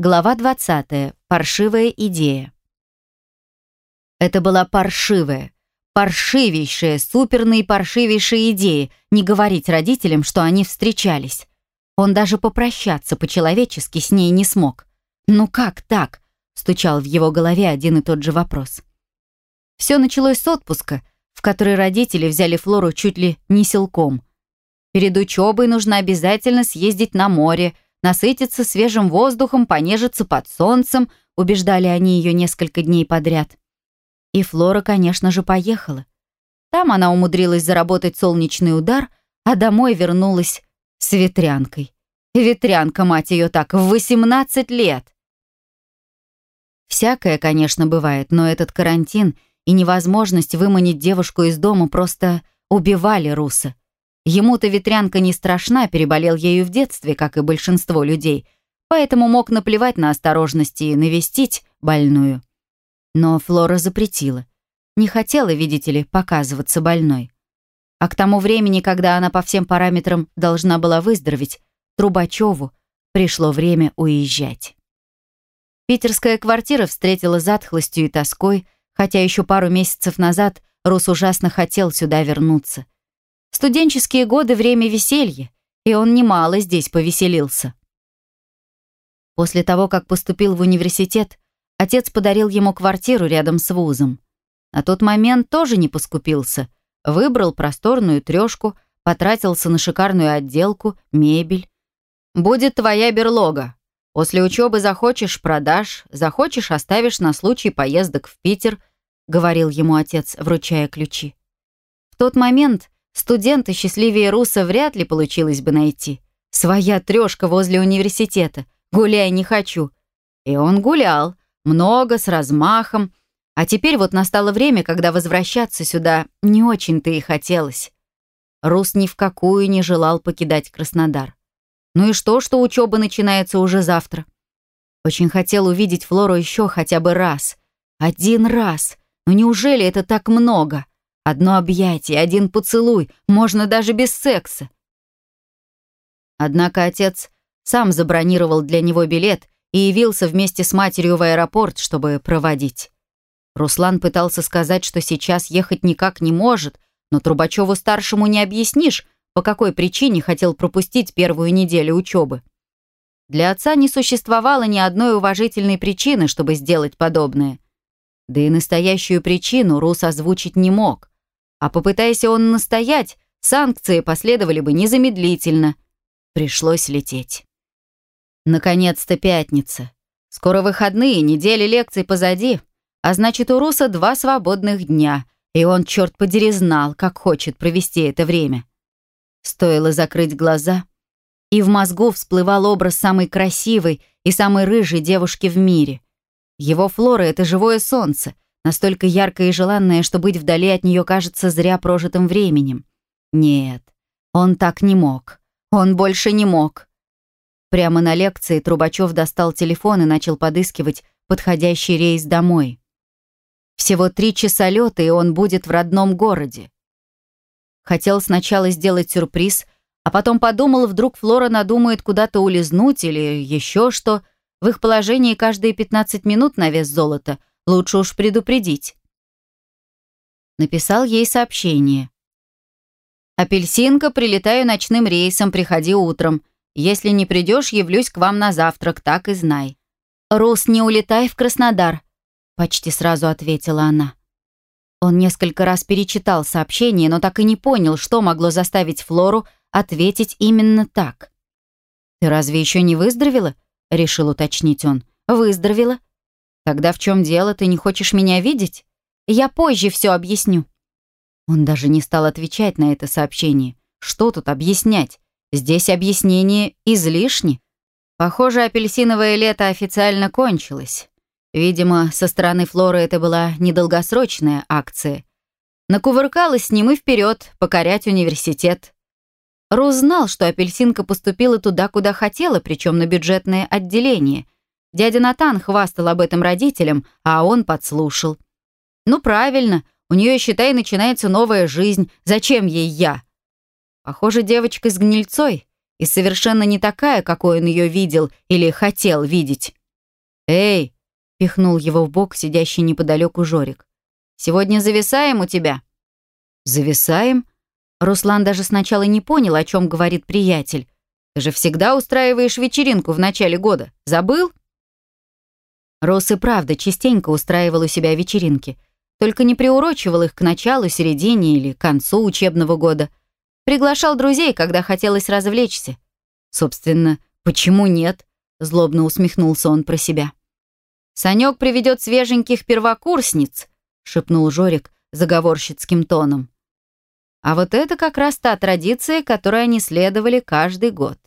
Глава 20. Паршивая идея. Это была паршивая, паршивейшая, суперная и паршивейшая идея не говорить родителям, что они встречались. Он даже попрощаться по-человечески с ней не смог. «Ну как так?» — стучал в его голове один и тот же вопрос. Все началось с отпуска, в который родители взяли Флору чуть ли не силком. Перед учебой нужно обязательно съездить на море — насытиться свежим воздухом, понежиться под солнцем, убеждали они ее несколько дней подряд. И Флора, конечно же, поехала. Там она умудрилась заработать солнечный удар, а домой вернулась с ветрянкой. Ветрянка, мать ее так, в 18 лет. Всякое, конечно, бывает, но этот карантин и невозможность выманить девушку из дома просто убивали Руса. Ему-то ветрянка не страшна, переболел ею в детстве, как и большинство людей, поэтому мог наплевать на осторожность и навестить больную. Но Флора запретила. Не хотела, видите ли, показываться больной. А к тому времени, когда она по всем параметрам должна была выздороветь, Трубачеву пришло время уезжать. Питерская квартира встретила затхлостью и тоской, хотя еще пару месяцев назад Рус ужасно хотел сюда вернуться – Студенческие годы — время веселья, и он немало здесь повеселился. После того, как поступил в университет, отец подарил ему квартиру рядом с вузом. На тот момент тоже не поскупился. Выбрал просторную трешку, потратился на шикарную отделку, мебель. «Будет твоя берлога. После учебы захочешь — продашь, захочешь — оставишь на случай поездок в Питер», — говорил ему отец, вручая ключи. В тот момент Студента счастливее Руса вряд ли получилось бы найти. Своя трешка возле университета. Гуляй не хочу. И он гулял. Много, с размахом. А теперь вот настало время, когда возвращаться сюда не очень-то и хотелось. Рус ни в какую не желал покидать Краснодар. Ну и что, что учеба начинается уже завтра? Очень хотел увидеть Флору еще хотя бы раз. Один раз. Но неужели это так много? Одно объятие, один поцелуй, можно даже без секса. Однако отец сам забронировал для него билет и явился вместе с матерью в аэропорт, чтобы проводить. Руслан пытался сказать, что сейчас ехать никак не может, но Трубачеву-старшему не объяснишь, по какой причине хотел пропустить первую неделю учебы. Для отца не существовало ни одной уважительной причины, чтобы сделать подобное. Да и настоящую причину Рус озвучить не мог. А попытайся он настоять, санкции последовали бы незамедлительно. Пришлось лететь. Наконец-то пятница. Скоро выходные, недели лекций позади. А значит, у Руса два свободных дня. И он, черт подери, знал, как хочет провести это время. Стоило закрыть глаза, и в мозгу всплывал образ самой красивой и самой рыжей девушки в мире. Его флора — это живое солнце — настолько яркое и желанное, что быть вдали от нее кажется зря прожитым временем. Нет, он так не мог. Он больше не мог. Прямо на лекции Трубачев достал телефон и начал подыскивать подходящий рейс домой. Всего три часа лета, и он будет в родном городе. Хотел сначала сделать сюрприз, а потом подумал, вдруг Флора надумает куда-то улизнуть или еще что. В их положении каждые 15 минут на вес золота — Лучше уж предупредить. Написал ей сообщение. «Апельсинка, прилетаю ночным рейсом, приходи утром. Если не придешь, явлюсь к вам на завтрак, так и знай». «Рус, не улетай в Краснодар», — почти сразу ответила она. Он несколько раз перечитал сообщение, но так и не понял, что могло заставить Флору ответить именно так. «Ты разве еще не выздоровела?» — решил уточнить он. «Выздоровела. Тогда в чем дело? Ты не хочешь меня видеть? Я позже все объясню. Он даже не стал отвечать на это сообщение. Что тут объяснять? Здесь объяснение излишне. Похоже, апельсиновое лето официально кончилось. Видимо, со стороны Флоры это была недолгосрочная акция. Накувыркалась с ним и вперед, покорять университет. Рус знал, что апельсинка поступила туда, куда хотела, причем на бюджетное отделение — Дядя Натан хвастал об этом родителям, а он подслушал. «Ну правильно, у нее, считай, начинается новая жизнь. Зачем ей я?» Похоже, девочка с гнильцой и совершенно не такая, какой он ее видел или хотел видеть. «Эй!» — пихнул его в бок сидящий неподалеку Жорик. «Сегодня зависаем у тебя?» «Зависаем?» Руслан даже сначала не понял, о чем говорит приятель. «Ты же всегда устраиваешь вечеринку в начале года. Забыл?» Рос и правда частенько устраивал у себя вечеринки, только не приурочивал их к началу, середине или концу учебного года. Приглашал друзей, когда хотелось развлечься. Собственно, почему нет? Злобно усмехнулся он про себя. «Санек приведет свеженьких первокурсниц», — шепнул Жорик заговорщицким тоном. А вот это как раз та традиция, которой они следовали каждый год.